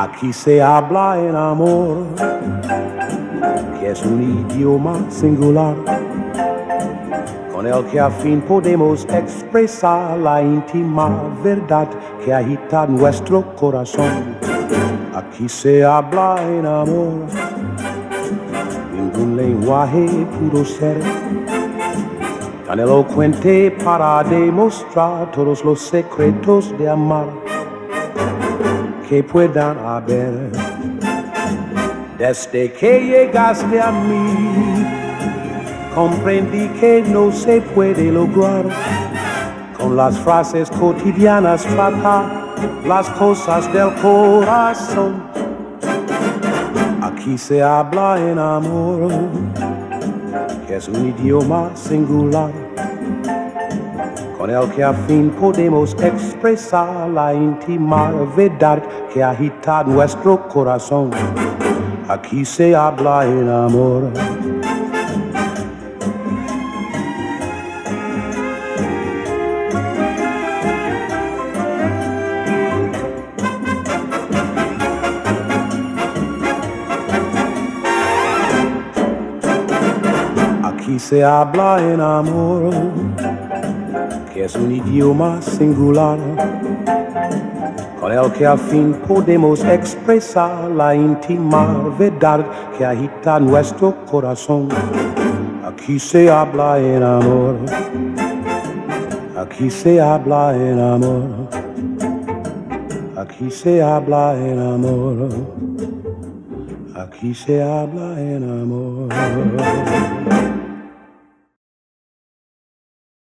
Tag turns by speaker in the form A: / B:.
A: Aquí se habla en amor, que es un idioma singular, con el que a fin podemos expresar la íntima verdad que agita nuestro corazón. Aquí se habla en amor, ningún lenguaje pudo ser tan elocuente para demostrar todos los secretos de amar que puedan haber. Desde que llegaste a mí, comprendí que no se puede lograr con las frases cotidianas tratar las cosas del corazón. Aquí se habla en amor, que es un idioma singular el que a fin podemos expresar la íntima verdad que agita nuestro corazón. Aquí se habla en amor. Aquí se habla en amor es un idioma singular, con el que al fin podemos expresar la íntima verdad que agita nuestro corazón. Aquí se habla en amor, aquí se habla en amor, aquí se habla en amor, aquí se habla en amor.